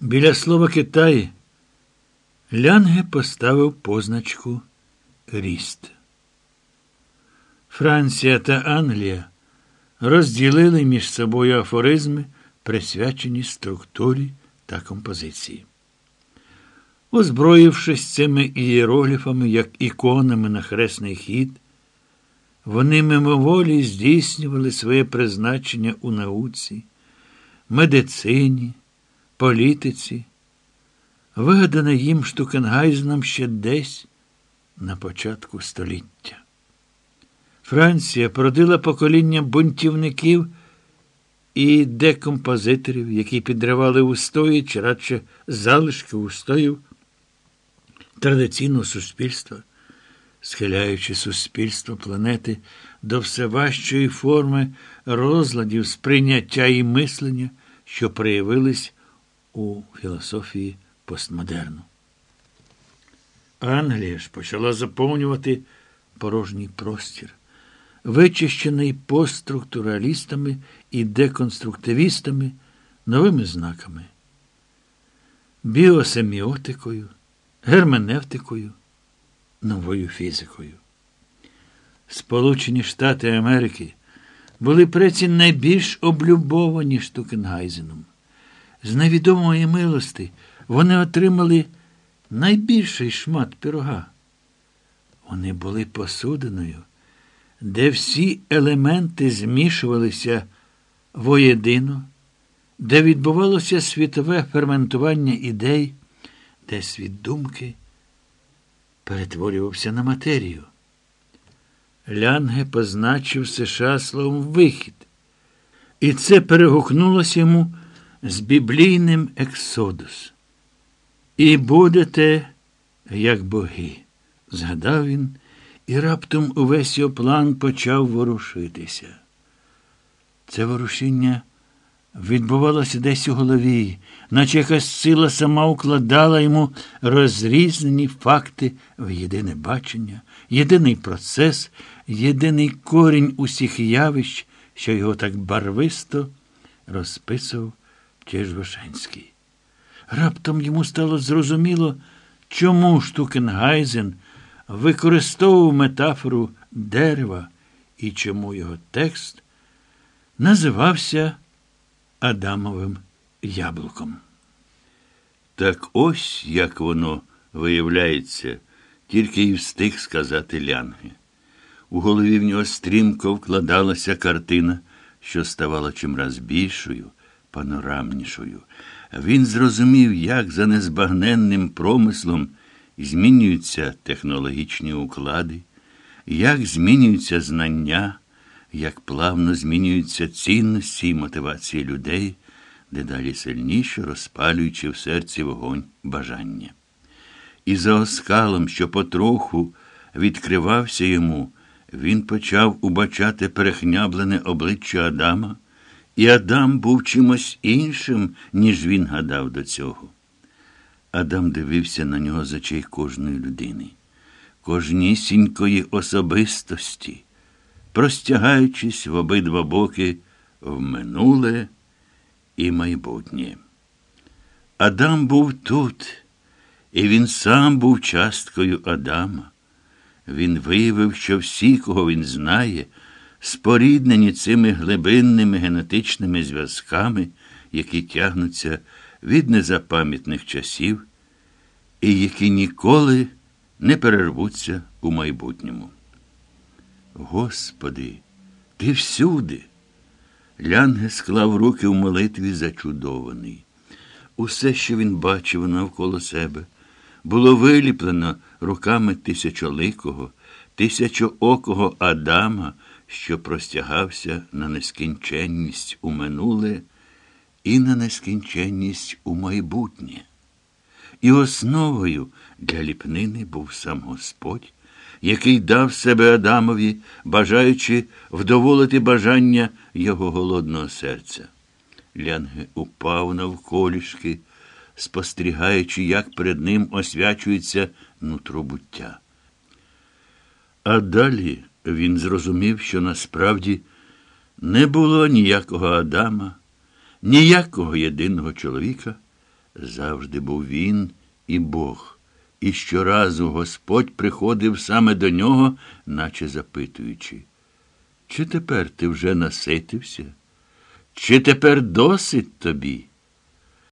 Біля слова Китай Лянге поставив позначку Ріст. Франція та Англія розділили між собою афоризми, присвячені структурі та композиції. Озброївшись цими ієрогліфами, як іконами на хресний хід, вони мимоволі здійснювали своє призначення у науці, медицині, політиці, вигадане їм Штукенгайзеном ще десь на початку століття. Франція породила покоління бунтівників і декомпозиторів, які підривали устої чи радше залишки устоїв традиційного суспільства, схиляючи суспільство планети до все важчої форми розладів сприйняття і мислення, що проявились у філософії постмодерну. Англія ж почала заповнювати порожній простір, вичищений постструктуралістами і деконструктивістами новими знаками, біосеміотикою, герменевтикою, новою фізикою. Сполучені Штати Америки були преці найбільш облюбовані Штукенгайзеном. З невідомої милости вони отримали найбільший шмат пирога. Вони були посудиною, де всі елементи змішувалися воєдино, де відбувалося світове ферментування ідей, де світ думки перетворювався на матерію. Лянге позначив США словом вихід, і це перегукнулося йому з біблійним Ексодус. І будете, як боги, згадав він, і раптом увесь його план почав ворушитися. Це ворушіння відбувалося десь у голові, наче якась сила сама укладала йому розрізнені факти в єдине бачення, єдиний процес, єдиний корінь усіх явищ, що його так барвисто розписував Чижвошенський. Раптом йому стало зрозуміло, чому Штукенгайзен використовував метафору дерева і чому його текст називався Адамовим яблуком. Так ось як воно виявляється, тільки й встиг сказати Лянги. У голові в нього стрімко вкладалася картина, що ставала чимраз більшою, панорамнішою. Він зрозумів, як за незбагненним промислом змінюються технологічні уклади, як змінюються знання, як плавно змінюються цінності і мотивації людей, дедалі сильніше розпалюючи в серці вогонь бажання. І за оскалом, що потроху відкривався йому, він почав убачати перехняблене обличчя Адама. І Адам був чимось іншим, ніж він гадав до цього. Адам дивився на нього з очей кожної людини, кожнісінької особистості, простягаючись в обидва боки в минуле і майбутнє. Адам був тут, і він сам був часткою Адама. Він виявив, що всі, кого він знає, споріднені цими глибинними генетичними зв'язками, які тягнуться від незапам'ятних часів і які ніколи не перервуться у майбутньому. Господи, ти всюди. Лянге склав руки в молитві зачудований. Усе, що він бачив навколо себе, було виліплено руками тисячоликого, тисячоокого Адама що простягався на нескінченність у минуле і на нескінченність у майбутнє. І основою для ліпнини був сам Господь, який дав себе Адамові, бажаючи вдоволити бажання його голодного серця. Лянге упав навколішки, спостерігаючи, як перед ним освячується нутро буття. А далі він зрозумів, що насправді не було ніякого Адама, ніякого єдиного чоловіка, завжди був він і Бог. І щоразу Господь приходив саме до нього, наче запитуючи, чи тепер ти вже наситився? Чи тепер досить тобі?